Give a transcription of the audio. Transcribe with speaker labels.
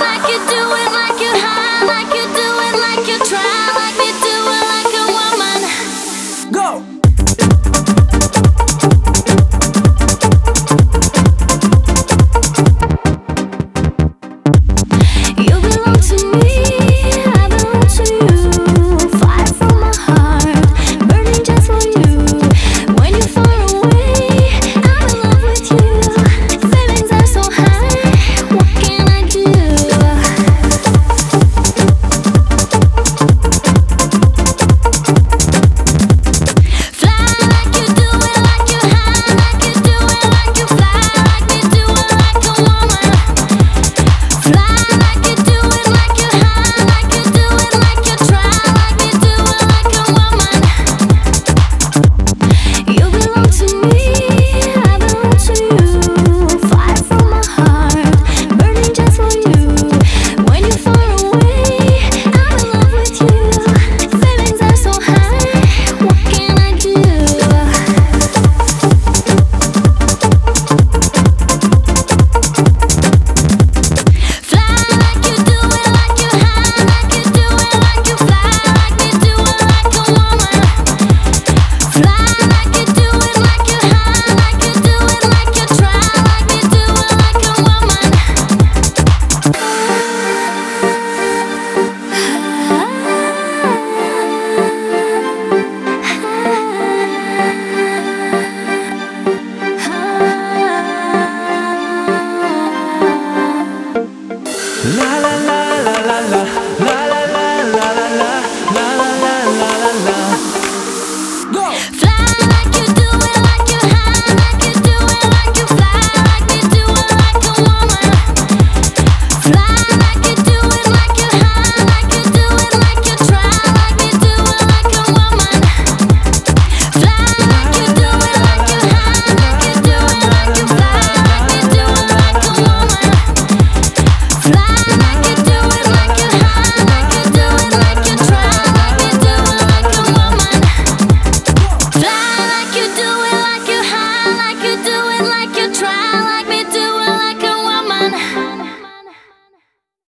Speaker 1: like you do it, like you high, like you do.
Speaker 2: La la la.